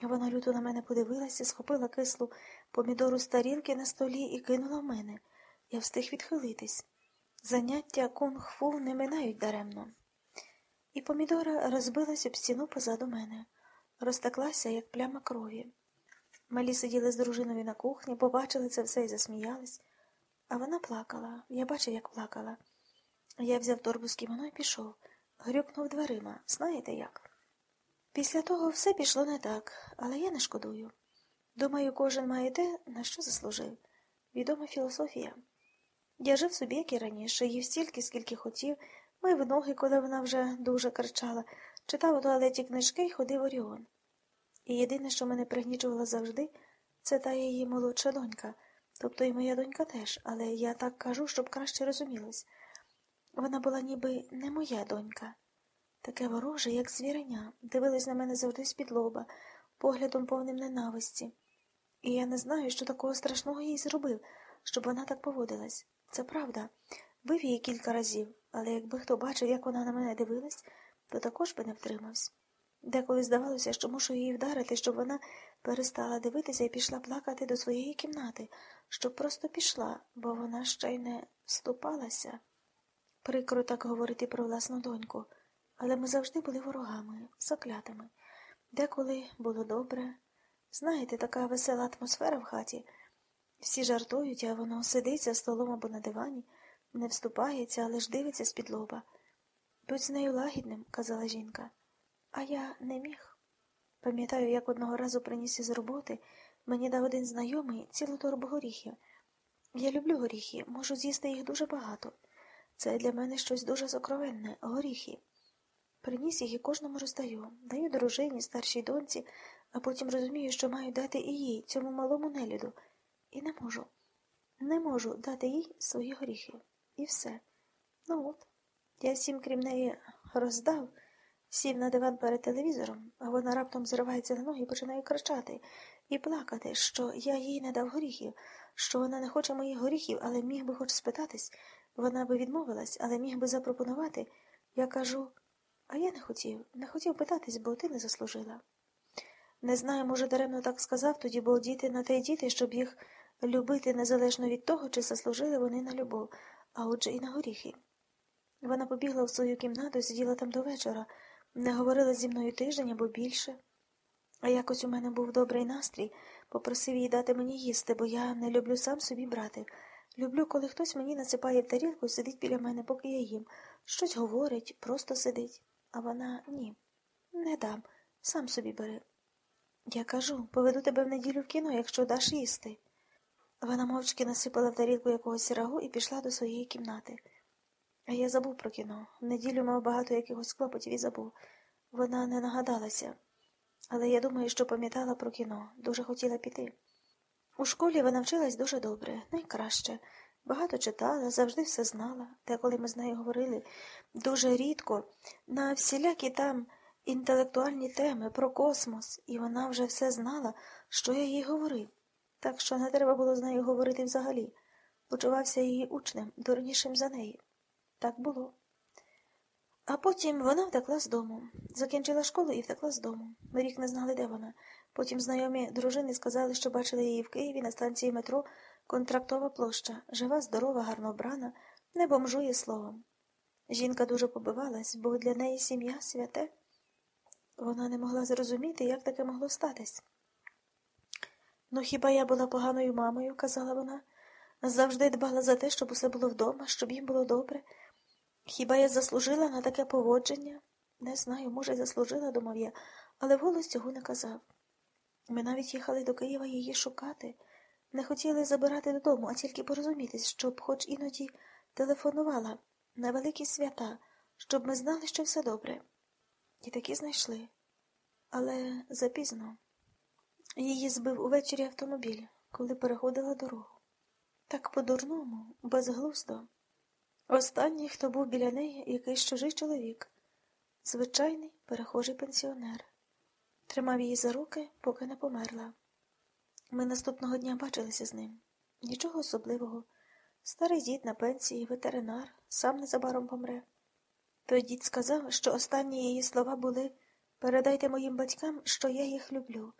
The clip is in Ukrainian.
Вона люто на мене подивилася, схопила кислу помідору з тарілки на столі і кинула в мене. Я встиг відхилитись. Заняття кунг-фу не минають даремно. І помідора розбилась об стіну позаду мене, розтеклася, як пляма крові. Малі сиділи з дружиною на кухні, побачили це все і засміялись. А вона плакала. Я бачив, як плакала. Я взяв торбу з кімоно і пішов, грюкнув дверима. Знаєте як? Після того все пішло не так, але я не шкодую. Думаю, кожен має те, на що заслужив. Відома філософія. Я жив собі, як і раніше, їв стільки, скільки хотів, мив ноги, коли вона вже дуже кричала, читав у туалеті книжки і ходив Оріон. І єдине, що мене пригнічувало завжди, це та її молодша донька, тобто і моя донька теж, але я так кажу, щоб краще розумілось. Вона була ніби не моя донька. Таке вороже, як звіреня, дивилась на мене завжди з-під поглядом повним ненависті. І я не знаю, що такого страшного їй зробив, щоб вона так поводилась. Це правда. Бив її кілька разів, але якби хто бачив, як вона на мене дивилась, то також би не втримався. Деколи здавалося, що мушу її вдарити, щоб вона перестала дивитися і пішла плакати до своєї кімнати, щоб просто пішла, бо вона ще й не вступалася. Прикро так говорити про власну доньку, але ми завжди були ворогами, заклятими. Деколи було добре. Знаєте, така весела атмосфера в хаті. Всі жартують, а воно сидить за столом або на дивані, не вступається, але ж дивиться з-під лоба. Будь з нею лагідним, казала жінка. А я не міг. Пам'ятаю, як одного разу приніс із роботи, мені дав один знайомий цілу торбу горіхів. Я люблю горіхи, можу з'їсти їх дуже багато. Це для мене щось дуже сокровенне горіхи. Приніс їх і кожному роздаю, даю дружині, старшій доньці, а потім розумію, що маю дати і їй, цьому малому нелюду. І не можу. Не можу дати їй свої горіхи. І все. Ну от. Я всім, крім неї, роздав, сів на диван перед телевізором, а вона раптом зривається на ноги і починає кричати і плакати, що я їй не дав горіхів, що вона не хоче моїх горіхів, але міг би хоч спитатись. Вона би відмовилась, але міг би запропонувати. Я кажу, а я не хотів, не хотів питатись, бо ти не заслужила. Не знаю, може, даремно так сказав тоді, бо діти на те й діти, щоб їх любити незалежно від того, чи заслужили вони на любов, а отже і на горіхи. Вона побігла в свою кімнату і сиділа там до вечора, не говорила зі мною тиждень або більше. А якось у мене був добрий настрій, попросив її дати мені їсти, бо я не люблю сам собі брати. Люблю, коли хтось мені насипає в тарілку і сидить біля мене, поки я їм. Щось говорить, просто сидить. А вона ні. Не дам, сам собі бери. Я кажу, поведу тебе в неділю в кіно, якщо даш їсти. Вона мовчки насипала в тарілку якогось рагу і пішла до своєї кімнати. А я забув про кіно. В неділю мав багато якихось клопотів і забув. Вона не нагадалася. Але я думаю, що пам'ятала про кіно, дуже хотіла піти. У школі вона вчилась дуже добре, найкраще. Багато читала, завжди все знала. Те, коли ми з нею говорили, дуже рідко, на всілякі там інтелектуальні теми про космос, і вона вже все знала, що я їй говорив. Так що не треба було з нею говорити взагалі. Почувався її учнем, дурнішим за неї. Так було. А потім вона втекла з дому. Закінчила школу і втекла з дому. Ми рік не знали, де вона. Потім знайомі дружини сказали, що бачили її в Києві на станції метро Контрактова площа, жива, здорова, гарно вбрана, не бомжує словом. Жінка дуже побивалась, бо для неї сім'я святе. Вона не могла зрозуміти, як таке могло статись. Ну, хіба я була поганою мамою, казала вона, завжди дбала за те, щоб усе було вдома, щоб їм було добре. Хіба я заслужила на таке поводження? Не знаю, може, заслужила, думав я, але вголос цього не казав. Ми навіть їхали до Києва її шукати, не хотіли забирати додому, а тільки порозумітись, щоб хоч іноді телефонувала на великі свята, щоб ми знали, що все добре. І таки знайшли. Але запізно. Її збив увечері автомобіль, коли переходила дорогу. Так по-дурному, безглуздо. Останній, хто був біля неї, якийсь чужий чоловік, звичайний перехожий пенсіонер. Тримав її за руки, поки не померла. Ми наступного дня бачилися з ним. Нічого особливого. Старий дід на пенсії, ветеринар, сам незабаром помре. Той дід сказав, що останні її слова були передайте моїм батькам, що я їх люблю.